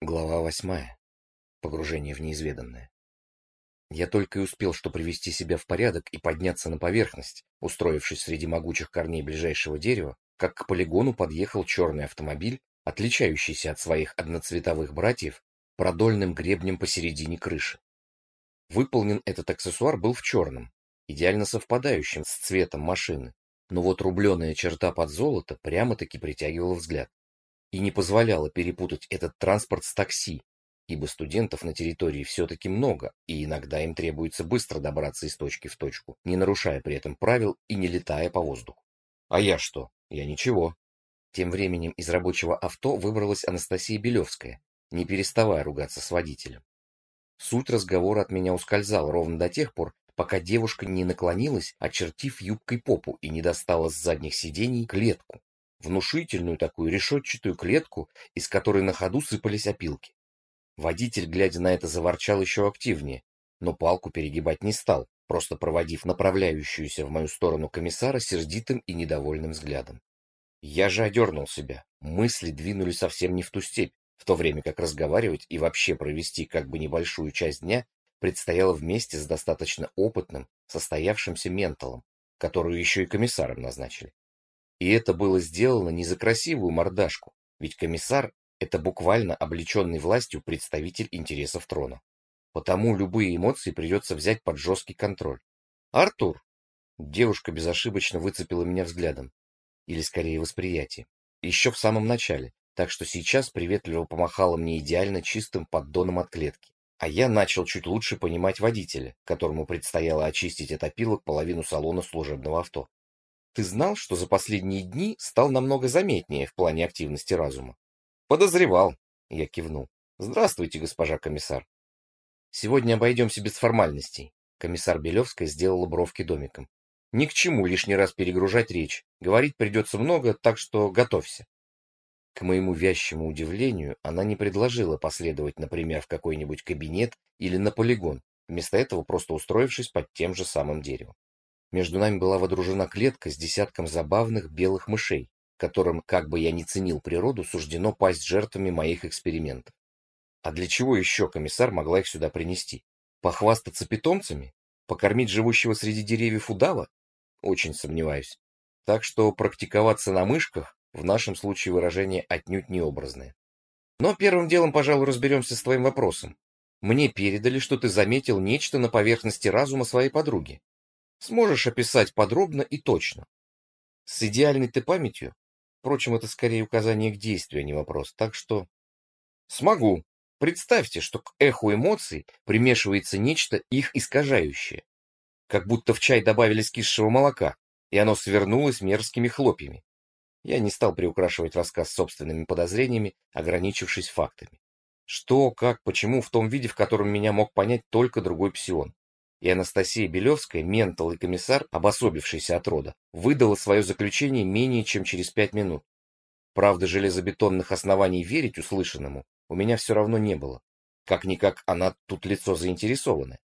Глава восьмая. Погружение в неизведанное. Я только и успел что привести себя в порядок и подняться на поверхность, устроившись среди могучих корней ближайшего дерева, как к полигону подъехал черный автомобиль, отличающийся от своих одноцветовых братьев продольным гребнем посередине крыши. Выполнен этот аксессуар был в черном, идеально совпадающим с цветом машины, но вот рубленая черта под золото прямо-таки притягивала взгляд и не позволяло перепутать этот транспорт с такси, ибо студентов на территории все-таки много, и иногда им требуется быстро добраться из точки в точку, не нарушая при этом правил и не летая по воздуху. А я что? Я ничего. Тем временем из рабочего авто выбралась Анастасия Белевская, не переставая ругаться с водителем. Суть разговора от меня ускользала ровно до тех пор, пока девушка не наклонилась, очертив юбкой попу и не достала с задних сидений клетку, внушительную такую решетчатую клетку, из которой на ходу сыпались опилки. Водитель, глядя на это, заворчал еще активнее, но палку перегибать не стал, просто проводив направляющуюся в мою сторону комиссара сердитым и недовольным взглядом. Я же одернул себя, мысли двинули совсем не в ту степь, в то время как разговаривать и вообще провести как бы небольшую часть дня предстояло вместе с достаточно опытным, состоявшимся менталом, которую еще и комиссаром назначили. И это было сделано не за красивую мордашку, ведь комиссар – это буквально облеченный властью представитель интересов трона. Потому любые эмоции придется взять под жесткий контроль. «Артур!» Девушка безошибочно выцепила меня взглядом. Или скорее восприятием. Еще в самом начале, так что сейчас приветливо помахала мне идеально чистым поддоном от клетки. А я начал чуть лучше понимать водителя, которому предстояло очистить от опилок половину салона служебного авто. Ты знал, что за последние дни стал намного заметнее в плане активности разума? Подозревал, я кивнул. Здравствуйте, госпожа комиссар. Сегодня обойдемся без формальностей. Комиссар Белевская сделала бровки домиком. Ни к чему лишний раз перегружать речь. Говорить придется много, так что готовься. К моему вязчему удивлению, она не предложила последовать, например, в какой-нибудь кабинет или на полигон, вместо этого просто устроившись под тем же самым деревом. Между нами была водружена клетка с десятком забавных белых мышей, которым, как бы я ни ценил природу, суждено пасть жертвами моих экспериментов. А для чего еще комиссар могла их сюда принести? Похвастаться питомцами? Покормить живущего среди деревьев удава? Очень сомневаюсь. Так что практиковаться на мышках в нашем случае выражение отнюдь не образное. Но первым делом, пожалуй, разберемся с твоим вопросом. Мне передали, что ты заметил нечто на поверхности разума своей подруги. Сможешь описать подробно и точно. С идеальной ты памятью? Впрочем, это скорее указание к действию, а не вопрос. Так что... Смогу. Представьте, что к эху эмоций примешивается нечто их искажающее. Как будто в чай добавили скисшего молока, и оно свернулось мерзкими хлопьями. Я не стал приукрашивать рассказ собственными подозрениями, ограничившись фактами. Что, как, почему в том виде, в котором меня мог понять только другой псион и Анастасия Белевская, ментал и комиссар, обособившийся от рода, выдала свое заключение менее чем через пять минут. Правда, железобетонных оснований верить услышанному у меня все равно не было. Как-никак она тут лицо заинтересованное.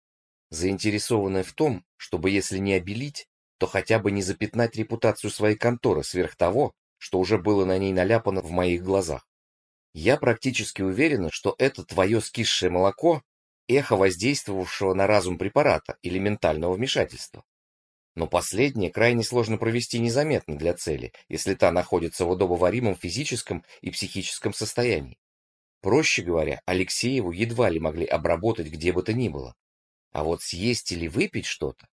Заинтересованное в том, чтобы если не обелить, то хотя бы не запятнать репутацию своей конторы сверх того, что уже было на ней наляпано в моих глазах. Я практически уверена, что это твое скисшее молоко эхо воздействовавшего на разум препарата или ментального вмешательства. Но последнее крайне сложно провести незаметно для цели, если та находится в удобоваримом физическом и психическом состоянии. Проще говоря, Алексееву едва ли могли обработать где бы то ни было. А вот съесть или выпить что-то?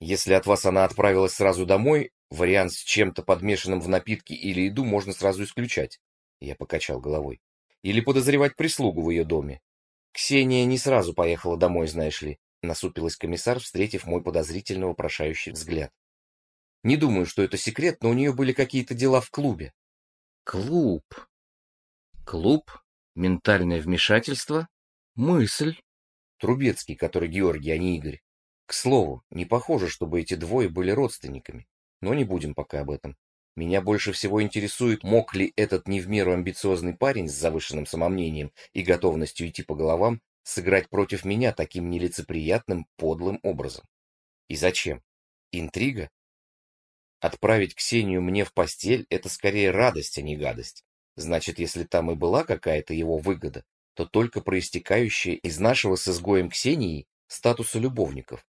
Если от вас она отправилась сразу домой, вариант с чем-то подмешанным в напитки или еду можно сразу исключать. Я покачал головой. Или подозревать прислугу в ее доме, Ксения не сразу поехала домой, знаешь ли, насупилась комиссар, встретив мой подозрительно вопрошающий взгляд. Не думаю, что это секрет, но у нее были какие-то дела в клубе. Клуб. Клуб? Ментальное вмешательство? Мысль. Трубецкий, который Георгий, а не Игорь. К слову, не похоже, чтобы эти двое были родственниками. Но не будем пока об этом. Меня больше всего интересует, мог ли этот не в меру амбициозный парень с завышенным самомнением и готовностью идти по головам сыграть против меня таким нелицеприятным, подлым образом. И зачем? Интрига? Отправить Ксению мне в постель — это скорее радость, а не гадость. Значит, если там и была какая-то его выгода, то только проистекающее из нашего с изгоем Ксении статуса любовников.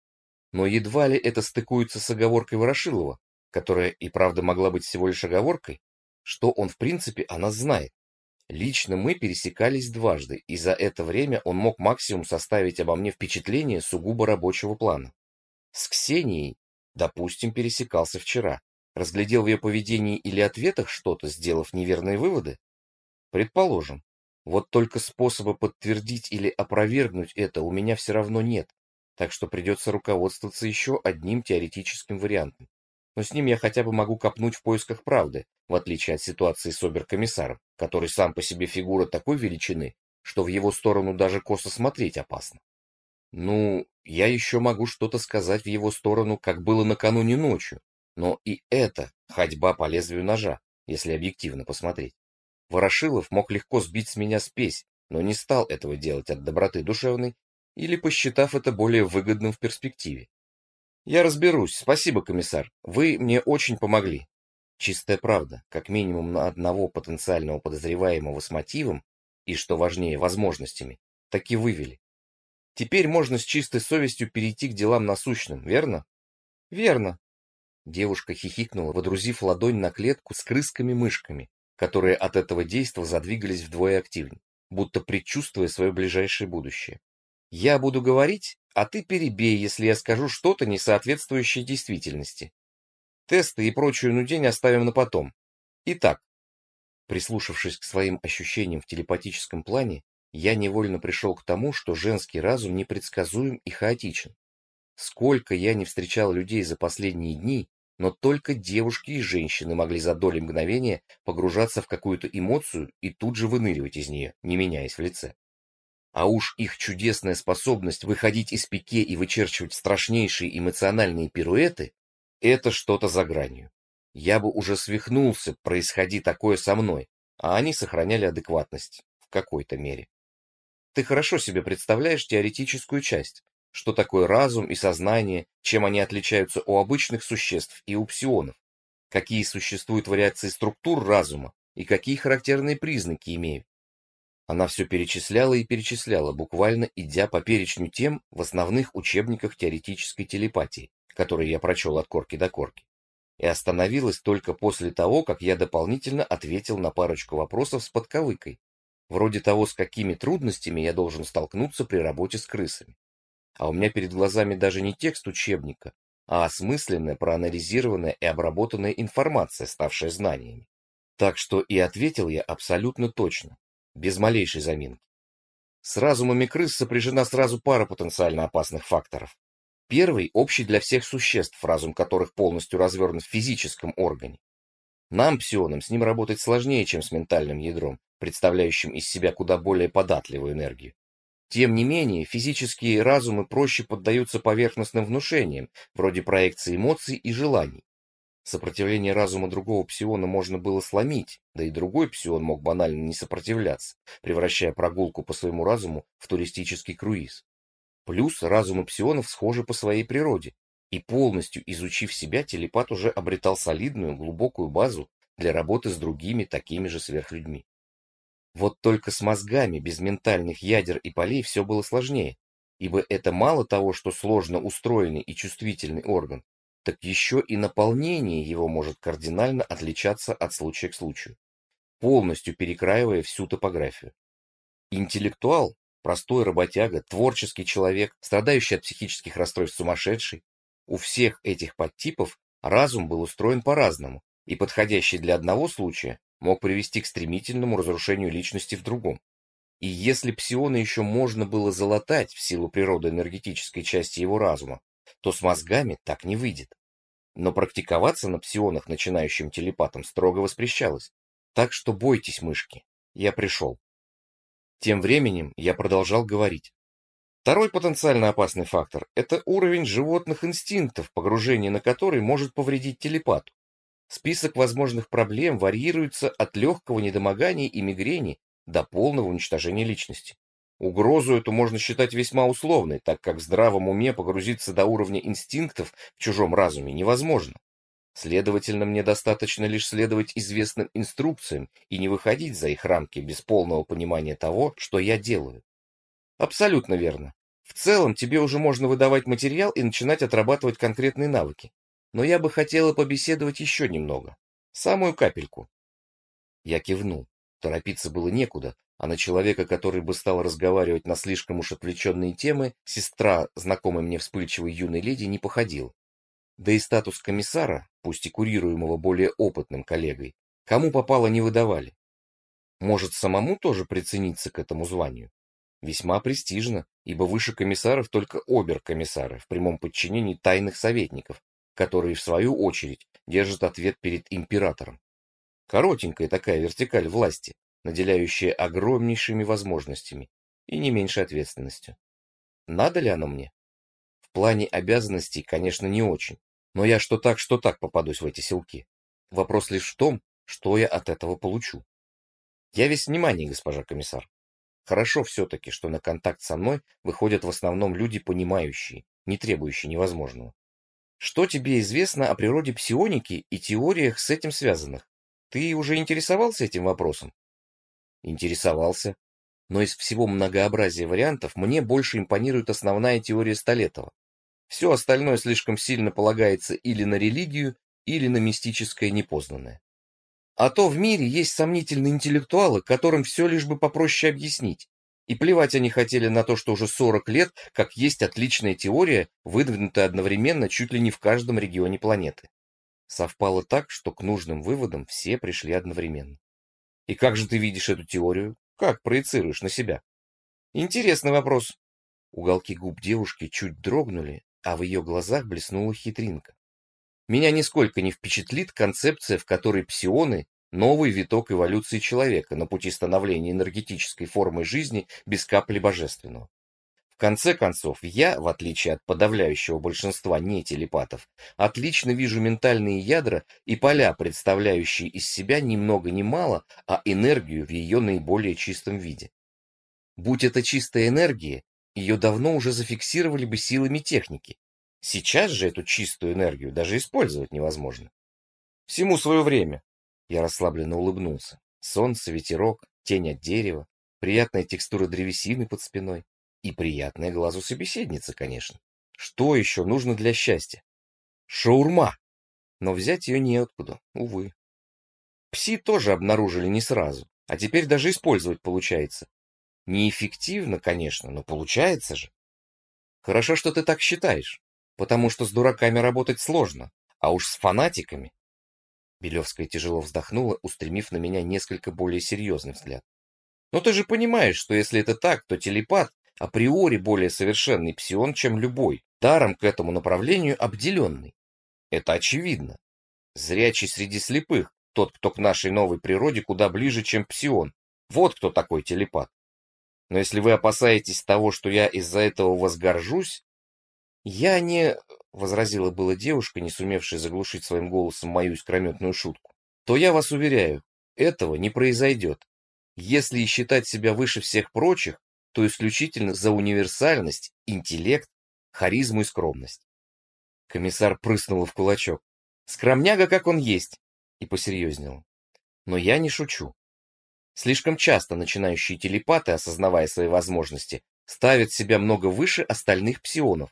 Но едва ли это стыкуется с оговоркой Ворошилова, которая и правда могла быть всего лишь оговоркой, что он в принципе о нас знает. Лично мы пересекались дважды, и за это время он мог максимум составить обо мне впечатление сугубо рабочего плана. С Ксенией, допустим, пересекался вчера. Разглядел в ее поведении или ответах что-то, сделав неверные выводы? Предположим. Вот только способа подтвердить или опровергнуть это у меня все равно нет, так что придется руководствоваться еще одним теоретическим вариантом. Но с ним я хотя бы могу копнуть в поисках правды, в отличие от ситуации с оберкомиссаром, который сам по себе фигура такой величины, что в его сторону даже косо смотреть опасно. Ну, я еще могу что-то сказать в его сторону, как было накануне ночью, но и это ходьба по лезвию ножа, если объективно посмотреть. Ворошилов мог легко сбить с меня спесь, но не стал этого делать от доброты душевной или посчитав это более выгодным в перспективе. Я разберусь. Спасибо, комиссар. Вы мне очень помогли. Чистая правда, как минимум на одного потенциального подозреваемого с мотивом и, что важнее, возможностями, таки вывели. Теперь можно с чистой совестью перейти к делам насущным, верно? Верно. Девушка хихикнула, водрузив ладонь на клетку с крысками-мышками, которые от этого действа задвигались вдвое активнее, будто предчувствуя свое ближайшее будущее. Я буду говорить, а ты перебей, если я скажу что-то, не соответствующее действительности. Тесты и прочую нудень оставим на потом. Итак, прислушавшись к своим ощущениям в телепатическом плане, я невольно пришел к тому, что женский разум непредсказуем и хаотичен. Сколько я не встречал людей за последние дни, но только девушки и женщины могли за доли мгновения погружаться в какую-то эмоцию и тут же выныривать из нее, не меняясь в лице. А уж их чудесная способность выходить из пике и вычерчивать страшнейшие эмоциональные пируэты — это что-то за гранью. Я бы уже свихнулся, происходи такое со мной, а они сохраняли адекватность в какой-то мере. Ты хорошо себе представляешь теоретическую часть, что такое разум и сознание, чем они отличаются у обычных существ и у псионов, какие существуют вариации структур разума и какие характерные признаки имеют. Она все перечисляла и перечисляла, буквально идя по перечню тем в основных учебниках теоретической телепатии, которые я прочел от корки до корки, и остановилась только после того, как я дополнительно ответил на парочку вопросов с подковыкой, вроде того, с какими трудностями я должен столкнуться при работе с крысами а у меня перед глазами даже не текст учебника, а осмысленная, проанализированная и обработанная информация, ставшая знаниями. Так что и ответил я абсолютно точно, без малейшей заминки. С разумами крыс сопряжена сразу пара потенциально опасных факторов. Первый – общий для всех существ, разум которых полностью развернут в физическом органе. Нам, псионам, с ним работать сложнее, чем с ментальным ядром, представляющим из себя куда более податливую энергию. Тем не менее, физические разумы проще поддаются поверхностным внушениям, вроде проекции эмоций и желаний. Сопротивление разума другого псиона можно было сломить, да и другой псион мог банально не сопротивляться, превращая прогулку по своему разуму в туристический круиз. Плюс разумы псионов схожи по своей природе, и полностью изучив себя, телепат уже обретал солидную, глубокую базу для работы с другими такими же сверхлюдьми. Вот только с мозгами без ментальных ядер и полей все было сложнее, ибо это мало того, что сложно устроенный и чувствительный орган, так еще и наполнение его может кардинально отличаться от случая к случаю, полностью перекраивая всю топографию. Интеллектуал, простой работяга, творческий человек, страдающий от психических расстройств сумасшедший, у всех этих подтипов разум был устроен по-разному, и подходящий для одного случая мог привести к стремительному разрушению личности в другом. И если псиона еще можно было залатать в силу природы энергетической части его разума, то с мозгами так не выйдет. Но практиковаться на псионах начинающим телепатам строго воспрещалось. Так что бойтесь, мышки. Я пришел. Тем временем я продолжал говорить. Второй потенциально опасный фактор – это уровень животных инстинктов, погружение на который может повредить телепату. Список возможных проблем варьируется от легкого недомогания и мигрени до полного уничтожения личности. Угрозу эту можно считать весьма условной, так как в здравом уме погрузиться до уровня инстинктов в чужом разуме невозможно. Следовательно, мне достаточно лишь следовать известным инструкциям и не выходить за их рамки без полного понимания того, что я делаю. Абсолютно верно. В целом, тебе уже можно выдавать материал и начинать отрабатывать конкретные навыки. Но я бы хотела побеседовать еще немного. Самую капельку. Я кивнул. Торопиться было некуда, а на человека, который бы стал разговаривать на слишком уж отвлеченные темы, сестра, знакомой мне вспыльчивой юной леди, не походил. Да и статус комиссара, пусть и курируемого более опытным коллегой, кому попало не выдавали. Может, самому тоже прицениться к этому званию? Весьма престижно, ибо выше комиссаров только обер-комиссары в прямом подчинении тайных советников, которые, в свою очередь, держат ответ перед императором. Коротенькая такая вертикаль власти, наделяющая огромнейшими возможностями и не меньшей ответственностью. Надо ли оно мне? В плане обязанностей, конечно, не очень, но я что так, что так попадусь в эти селки. Вопрос лишь в том, что я от этого получу. Я весь внимание, госпожа комиссар. Хорошо все-таки, что на контакт со мной выходят в основном люди понимающие, не требующие невозможного. Что тебе известно о природе псионики и теориях с этим связанных? Ты уже интересовался этим вопросом? Интересовался. Но из всего многообразия вариантов мне больше импонирует основная теория Столетова. Все остальное слишком сильно полагается или на религию, или на мистическое непознанное. А то в мире есть сомнительные интеллектуалы, которым все лишь бы попроще объяснить. И плевать они хотели на то, что уже 40 лет, как есть отличная теория, выдвинутая одновременно чуть ли не в каждом регионе планеты. Совпало так, что к нужным выводам все пришли одновременно. И как же ты видишь эту теорию? Как проецируешь на себя? Интересный вопрос. Уголки губ девушки чуть дрогнули, а в ее глазах блеснула хитринка. Меня нисколько не впечатлит концепция, в которой псионы – новый виток эволюции человека на пути становления энергетической формы жизни без капли божественного. В конце концов, я, в отличие от подавляющего большинства нетелепатов, отлично вижу ментальные ядра и поля, представляющие из себя ни много ни мало, а энергию в ее наиболее чистом виде. Будь это чистая энергия, ее давно уже зафиксировали бы силами техники. Сейчас же эту чистую энергию даже использовать невозможно. Всему свое время. Я расслабленно улыбнулся. Солнце, ветерок, тень от дерева, приятная текстура древесины под спиной. И приятная глазу собеседница, конечно. Что еще нужно для счастья? Шаурма! Но взять ее неоткуда, увы. Пси тоже обнаружили не сразу, а теперь даже использовать получается. Неэффективно, конечно, но получается же. Хорошо, что ты так считаешь, потому что с дураками работать сложно, а уж с фанатиками. Белевская тяжело вздохнула, устремив на меня несколько более серьезный взгляд. Но ты же понимаешь, что если это так, то телепат априори более совершенный псион, чем любой, даром к этому направлению обделенный. Это очевидно. Зрячий среди слепых, тот, кто к нашей новой природе куда ближе, чем псион. Вот кто такой телепат. Но если вы опасаетесь того, что я из-за этого возгоржусь, я не... — возразила была девушка, не сумевшая заглушить своим голосом мою искрометную шутку. — То я вас уверяю, этого не произойдет. Если и считать себя выше всех прочих, то исключительно за универсальность, интеллект, харизму и скромность. Комиссар прыснул в кулачок. Скромняга, как он есть, и посерьезнел. Но я не шучу. Слишком часто начинающие телепаты, осознавая свои возможности, ставят себя много выше остальных псионов.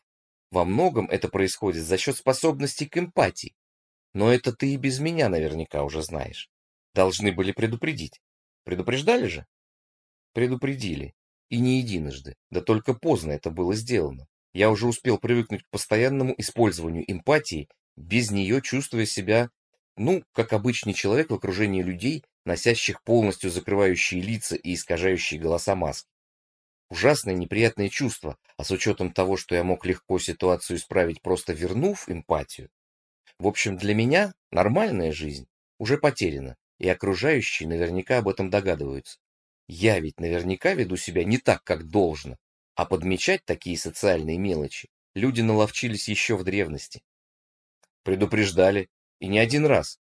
Во многом это происходит за счет способностей к эмпатии. Но это ты и без меня наверняка уже знаешь. Должны были предупредить. Предупреждали же? Предупредили. И не единожды, да только поздно это было сделано. Я уже успел привыкнуть к постоянному использованию эмпатии, без нее чувствуя себя, ну, как обычный человек в окружении людей, носящих полностью закрывающие лица и искажающие голоса маски. Ужасное неприятное чувство, а с учетом того, что я мог легко ситуацию исправить, просто вернув эмпатию. В общем, для меня нормальная жизнь уже потеряна, и окружающие наверняка об этом догадываются. Я ведь наверняка веду себя не так, как должно, а подмечать такие социальные мелочи люди наловчились еще в древности. Предупреждали, и не один раз.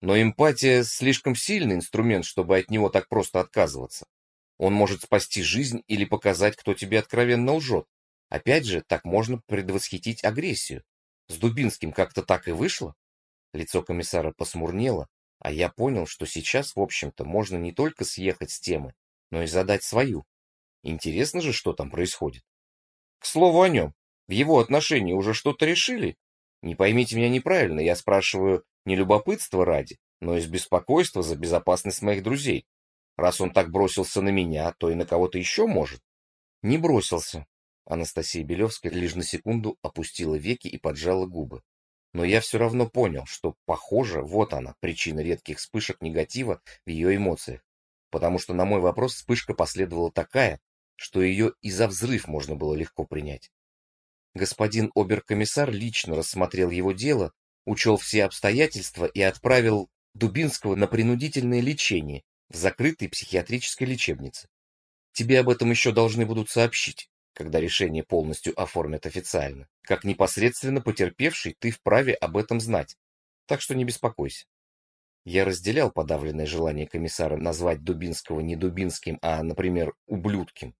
Но эмпатия слишком сильный инструмент, чтобы от него так просто отказываться. Он может спасти жизнь или показать, кто тебе откровенно лжет. Опять же, так можно предвосхитить агрессию. С Дубинским как-то так и вышло. Лицо комиссара посмурнело, а я понял, что сейчас, в общем-то, можно не только съехать с темы, но и задать свою. Интересно же, что там происходит. К слову о нем, в его отношении уже что-то решили? Не поймите меня неправильно, я спрашиваю не любопытство ради, но из беспокойства за безопасность моих друзей. Раз он так бросился на меня, то и на кого-то еще может. Не бросился. Анастасия Белевская лишь на секунду опустила веки и поджала губы. Но я все равно понял, что, похоже, вот она, причина редких вспышек негатива в ее эмоциях. Потому что на мой вопрос вспышка последовала такая, что ее и за взрыв можно было легко принять. Господин оберкомиссар лично рассмотрел его дело, учел все обстоятельства и отправил Дубинского на принудительное лечение в закрытой психиатрической лечебнице. Тебе об этом еще должны будут сообщить, когда решение полностью оформят официально. Как непосредственно потерпевший, ты вправе об этом знать, так что не беспокойся. Я разделял подавленное желание комиссара назвать Дубинского не Дубинским, а, например, ублюдким.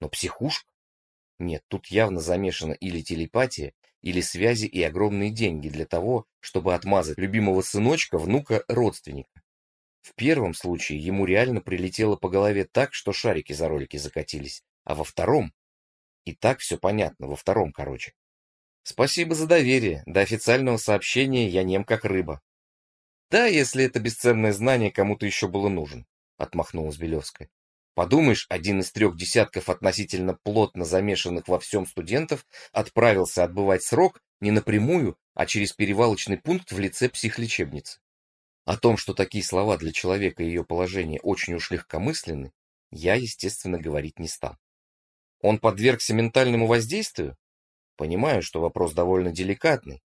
Но психушка? Нет, тут явно замешана или телепатия, или связи и огромные деньги для того, чтобы отмазать любимого сыночка, внука, родственника. В первом случае ему реально прилетело по голове так, что шарики за ролики закатились, а во втором... И так все понятно, во втором, короче. Спасибо за доверие, до официального сообщения я нем как рыба. Да, если это бесценное знание кому-то еще было нужен, отмахнулась Белевская. Подумаешь, один из трех десятков относительно плотно замешанных во всем студентов отправился отбывать срок не напрямую, а через перевалочный пункт в лице психлечебницы. О том, что такие слова для человека и ее положения очень уж легкомысленны, я, естественно, говорить не стал. Он подвергся ментальному воздействию? Понимаю, что вопрос довольно деликатный.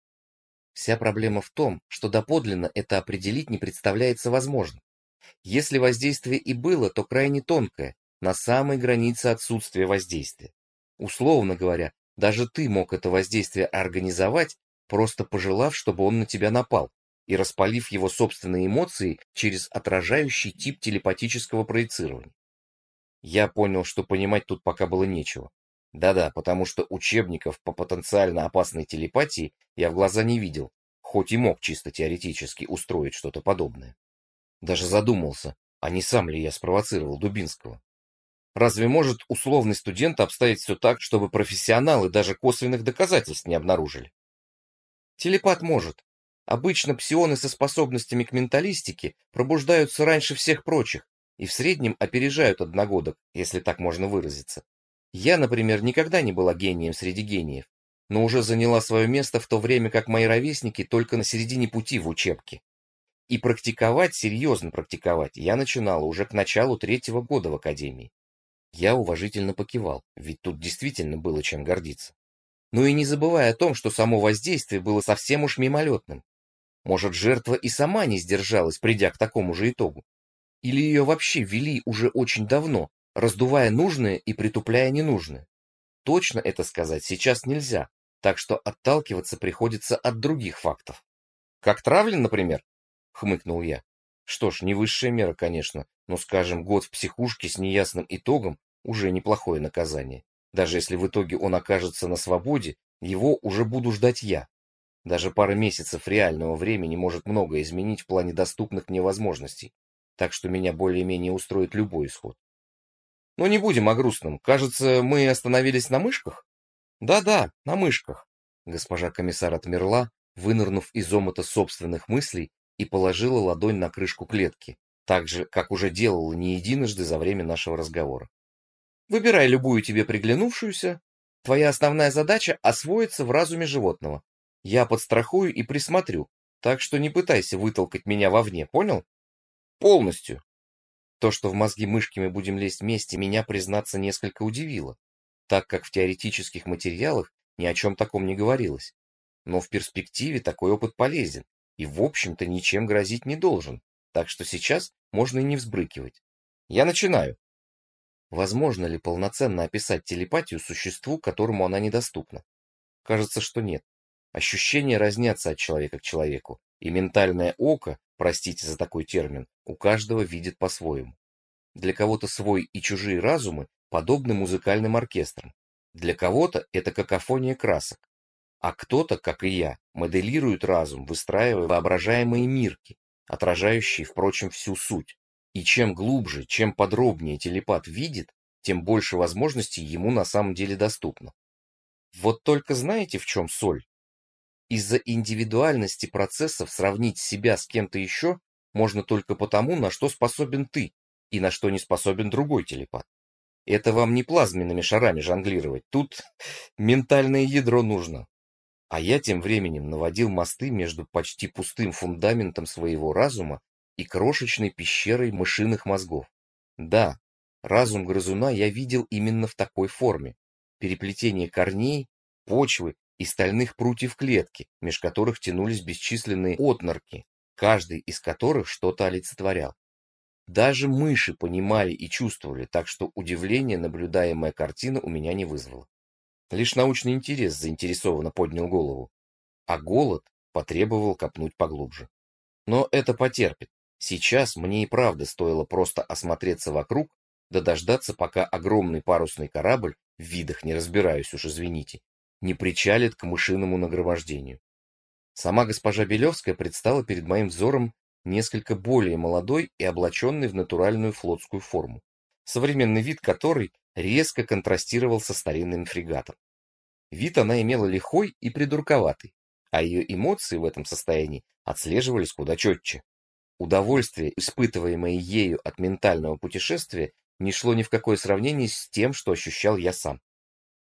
Вся проблема в том, что доподлинно это определить не представляется возможным. Если воздействие и было, то крайне тонкое, на самой границе отсутствия воздействия. Условно говоря, даже ты мог это воздействие организовать, просто пожелав, чтобы он на тебя напал, и распалив его собственные эмоции через отражающий тип телепатического проецирования. Я понял, что понимать тут пока было нечего. Да-да, потому что учебников по потенциально опасной телепатии я в глаза не видел, хоть и мог чисто теоретически устроить что-то подобное. Даже задумался, а не сам ли я спровоцировал Дубинского. Разве может условный студент обставить все так, чтобы профессионалы даже косвенных доказательств не обнаружили? Телепат может. Обычно псионы со способностями к менталистике пробуждаются раньше всех прочих и в среднем опережают одногодок, если так можно выразиться. Я, например, никогда не была гением среди гениев, но уже заняла свое место в то время, как мои ровесники только на середине пути в учебке. И практиковать, серьезно практиковать, я начинала уже к началу третьего года в академии. Я уважительно покивал, ведь тут действительно было чем гордиться. Ну и не забывая о том, что само воздействие было совсем уж мимолетным. Может, жертва и сама не сдержалась, придя к такому же итогу. Или ее вообще вели уже очень давно, раздувая нужное и притупляя ненужное. Точно это сказать сейчас нельзя, так что отталкиваться приходится от других фактов. Как травлен, например, хмыкнул я. Что ж, не высшая мера, конечно, но, скажем, год в психушке с неясным итогом уже неплохое наказание. Даже если в итоге он окажется на свободе, его уже буду ждать я. Даже пара месяцев реального времени может многое изменить в плане доступных мне возможностей, так что меня более-менее устроит любой исход. Но не будем о грустном. Кажется, мы остановились на мышках? Да-да, на мышках. Госпожа комиссар отмерла, вынырнув из омута собственных мыслей и положила ладонь на крышку клетки, так же, как уже делала не единожды за время нашего разговора. Выбирай любую тебе приглянувшуюся. Твоя основная задача — освоиться в разуме животного. Я подстрахую и присмотрю, так что не пытайся вытолкать меня вовне, понял? Полностью. То, что в мозги мышки мы будем лезть вместе, меня, признаться, несколько удивило, так как в теоретических материалах ни о чем таком не говорилось. Но в перспективе такой опыт полезен, и, в общем-то, ничем грозить не должен, так что сейчас можно и не взбрыкивать. Я начинаю. Возможно ли полноценно описать телепатию существу, которому она недоступна? Кажется, что нет. Ощущения разнятся от человека к человеку, и ментальное око, простите за такой термин, у каждого видит по-своему. Для кого-то свой и чужие разумы подобны музыкальным оркестрам. Для кого-то это какофония красок. А кто-то, как и я, моделирует разум, выстраивая воображаемые мирки, отражающие, впрочем, всю суть. И чем глубже, чем подробнее телепат видит, тем больше возможностей ему на самом деле доступно. Вот только знаете, в чем соль? Из-за индивидуальности процессов сравнить себя с кем-то еще можно только потому, на что способен ты и на что не способен другой телепат. Это вам не плазменными шарами жонглировать, тут ментальное ядро нужно. А я тем временем наводил мосты между почти пустым фундаментом своего разума и крошечной пещерой мышиных мозгов. Да, разум грызуна я видел именно в такой форме. Переплетение корней, почвы и стальных прутьев клетки, меж которых тянулись бесчисленные отнорки, каждый из которых что-то олицетворял. Даже мыши понимали и чувствовали, так что удивление наблюдаемая картина у меня не вызвала. Лишь научный интерес заинтересованно поднял голову, а голод потребовал копнуть поглубже. Но это потерпит. Сейчас мне и правда стоило просто осмотреться вокруг, да дождаться, пока огромный парусный корабль, в видах не разбираюсь уж, извините, не причалит к мышиному нагромождению. Сама госпожа Белевская предстала перед моим взором несколько более молодой и облаченной в натуральную флотскую форму, современный вид которой резко контрастировал со старинным фрегатом. Вид она имела лихой и придурковатый, а ее эмоции в этом состоянии отслеживались куда четче. Удовольствие, испытываемое ею от ментального путешествия, не шло ни в какое сравнение с тем, что ощущал я сам.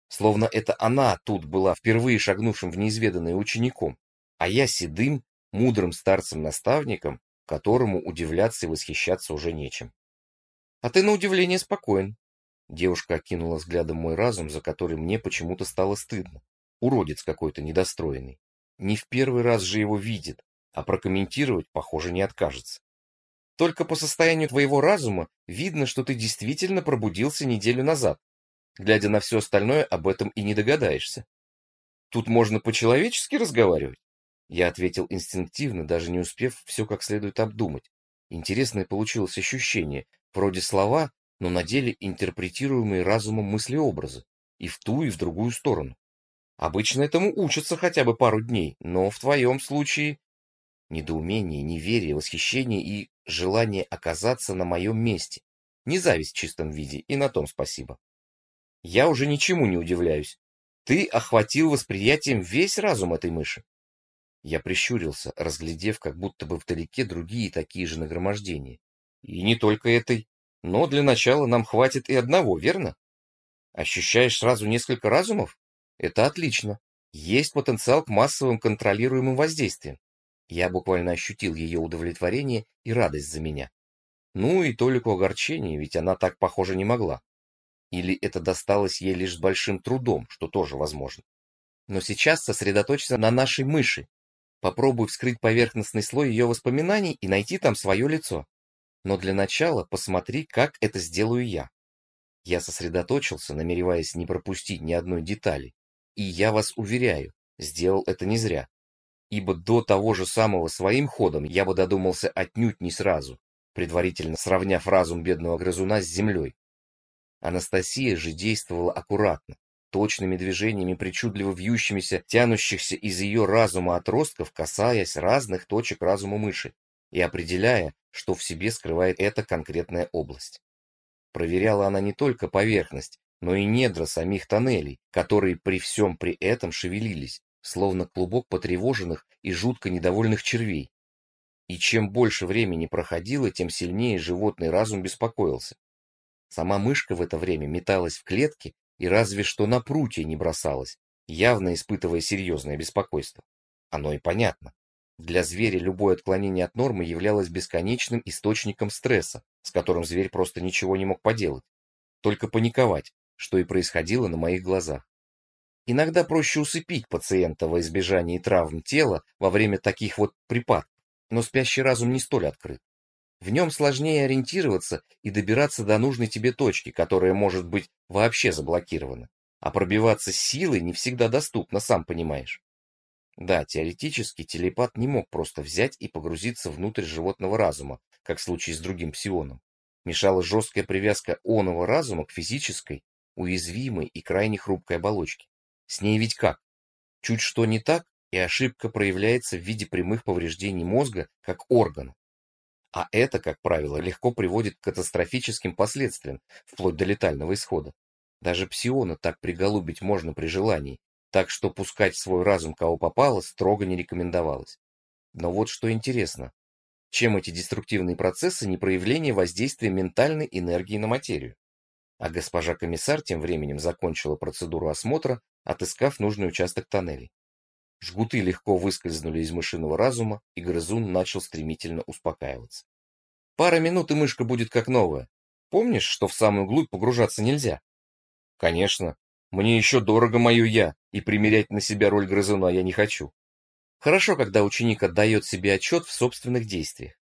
Словно это она тут была впервые шагнувшим в неизведанное учеником, а я седым, мудрым старцем-наставником, которому удивляться и восхищаться уже нечем. А ты на удивление спокоен. Девушка окинула взглядом мой разум, за который мне почему-то стало стыдно. Уродец какой-то недостроенный. Не в первый раз же его видит, а прокомментировать, похоже, не откажется. Только по состоянию твоего разума видно, что ты действительно пробудился неделю назад. Глядя на все остальное, об этом и не догадаешься. Тут можно по-человечески разговаривать. Я ответил инстинктивно, даже не успев все как следует обдумать. Интересное получилось ощущение, вроде слова, но на деле интерпретируемые разумом мыслеобразы, и в ту, и в другую сторону. Обычно этому учатся хотя бы пару дней, но в твоем случае недоумение, неверие, восхищение и желание оказаться на моем месте. Не зависть в чистом виде, и на том спасибо. Я уже ничему не удивляюсь. Ты охватил восприятием весь разум этой мыши. Я прищурился, разглядев как будто бы вдалеке другие такие же нагромождения. И не только этой. Но для начала нам хватит и одного, верно? Ощущаешь сразу несколько разумов? Это отлично. Есть потенциал к массовым контролируемым воздействиям. Я буквально ощутил ее удовлетворение и радость за меня. Ну и толику огорчения, ведь она так, похоже, не могла. Или это досталось ей лишь с большим трудом, что тоже возможно. Но сейчас сосредоточься на нашей мыши. Попробуй вскрыть поверхностный слой ее воспоминаний и найти там свое лицо. Но для начала посмотри, как это сделаю я. Я сосредоточился, намереваясь не пропустить ни одной детали. И я вас уверяю, сделал это не зря ибо до того же самого своим ходом я бы додумался отнюдь не сразу, предварительно сравняв разум бедного грызуна с землей. Анастасия же действовала аккуратно, точными движениями причудливо вьющимися, тянущихся из ее разума отростков, касаясь разных точек разума мыши и определяя, что в себе скрывает эта конкретная область. Проверяла она не только поверхность, но и недра самих тоннелей, которые при всем при этом шевелились, словно клубок потревоженных и жутко недовольных червей. И чем больше времени проходило, тем сильнее животный разум беспокоился. Сама мышка в это время металась в клетке и разве что на прутье не бросалась, явно испытывая серьезное беспокойство. Оно и понятно. Для зверя любое отклонение от нормы являлось бесконечным источником стресса, с которым зверь просто ничего не мог поделать. Только паниковать, что и происходило на моих глазах. Иногда проще усыпить пациента во избежание травм тела во время таких вот припадков, но спящий разум не столь открыт. В нем сложнее ориентироваться и добираться до нужной тебе точки, которая может быть вообще заблокирована. А пробиваться силой не всегда доступно, сам понимаешь. Да, теоретически телепат не мог просто взять и погрузиться внутрь животного разума, как в случае с другим псионом. Мешала жесткая привязка оного разума к физической, уязвимой и крайне хрупкой оболочке. С ней ведь как? Чуть что не так, и ошибка проявляется в виде прямых повреждений мозга как органа. А это, как правило, легко приводит к катастрофическим последствиям, вплоть до летального исхода. Даже псиона так приголубить можно при желании, так что пускать в свой разум кого попало строго не рекомендовалось. Но вот что интересно. Чем эти деструктивные процессы не проявление воздействия ментальной энергии на материю? А госпожа комиссар тем временем закончила процедуру осмотра, отыскав нужный участок тоннелей. Жгуты легко выскользнули из мышиного разума, и грызун начал стремительно успокаиваться. Пара минут, и мышка будет как новая. Помнишь, что в самую глубь погружаться нельзя? Конечно. Мне еще дорого мое «я», и примерять на себя роль грызуна я не хочу. Хорошо, когда ученик отдает себе отчет в собственных действиях.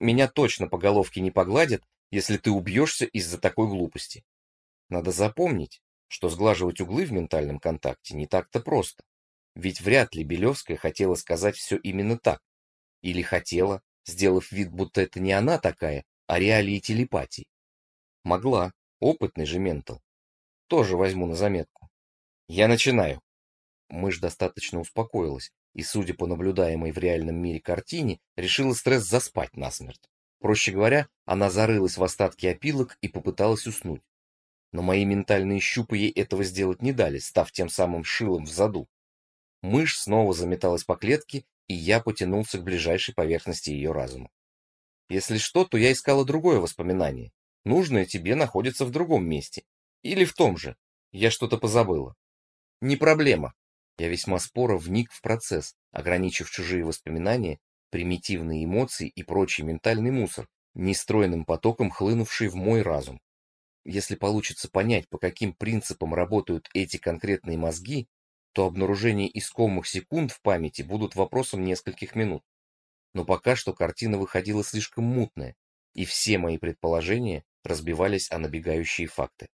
Меня точно по головке не погладят, если ты убьешься из-за такой глупости. Надо запомнить, что сглаживать углы в ментальном контакте не так-то просто. Ведь вряд ли Белевская хотела сказать все именно так. Или хотела, сделав вид, будто это не она такая, а реалии телепатии. Могла, опытный же ментал. Тоже возьму на заметку. Я начинаю. Мышь достаточно успокоилась, и, судя по наблюдаемой в реальном мире картине, решила стресс заспать насмерть. Проще говоря, она зарылась в остатки опилок и попыталась уснуть. Но мои ментальные щупы ей этого сделать не дали, став тем самым шилом в заду. Мышь снова заметалась по клетке, и я потянулся к ближайшей поверхности ее разума. Если что, то я искала другое воспоминание. Нужное тебе находится в другом месте. Или в том же. Я что-то позабыла. Не проблема. Я весьма споро вник в процесс, ограничив чужие воспоминания, примитивные эмоции и прочий ментальный мусор, нестройным потоком хлынувший в мой разум. Если получится понять, по каким принципам работают эти конкретные мозги, то обнаружение искомых секунд в памяти будут вопросом нескольких минут. Но пока что картина выходила слишком мутная, и все мои предположения разбивались о набегающие факты.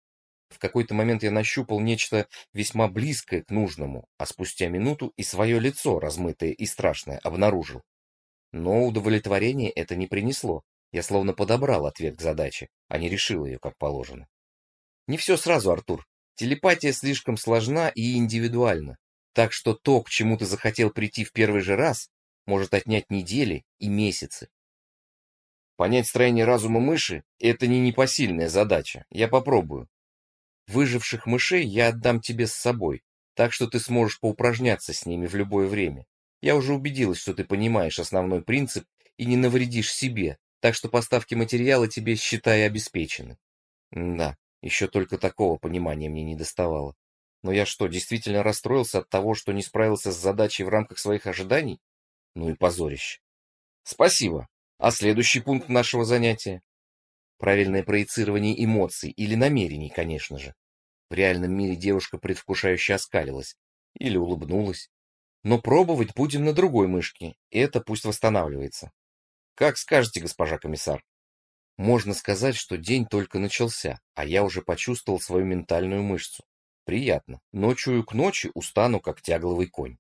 В какой-то момент я нащупал нечто весьма близкое к нужному, а спустя минуту и свое лицо, размытое и страшное, обнаружил. Но удовлетворение это не принесло. Я словно подобрал ответ к задаче, а не решил ее как положено. Не все сразу, Артур. Телепатия слишком сложна и индивидуальна, так что то, к чему ты захотел прийти в первый же раз, может отнять недели и месяцы. Понять строение разума мыши – это не непосильная задача, я попробую. Выживших мышей я отдам тебе с собой, так что ты сможешь поупражняться с ними в любое время. Я уже убедилась, что ты понимаешь основной принцип и не навредишь себе, так что поставки материала тебе, считай, обеспечены. да, еще только такого понимания мне не доставало. Но я что, действительно расстроился от того, что не справился с задачей в рамках своих ожиданий? Ну и позорище. Спасибо. А следующий пункт нашего занятия? Правильное проецирование эмоций или намерений, конечно же. В реальном мире девушка предвкушающе оскалилась или улыбнулась. Но пробовать будем на другой мышке, это пусть восстанавливается. Как скажете, госпожа комиссар. Можно сказать, что день только начался, а я уже почувствовал свою ментальную мышцу. Приятно, но чую к ночи устану, как тягловый конь.